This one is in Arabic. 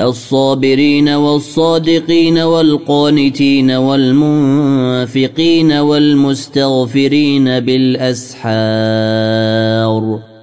الصابرين والصادقين والقانتين والمنفقين والمستغفرين بالأسحار.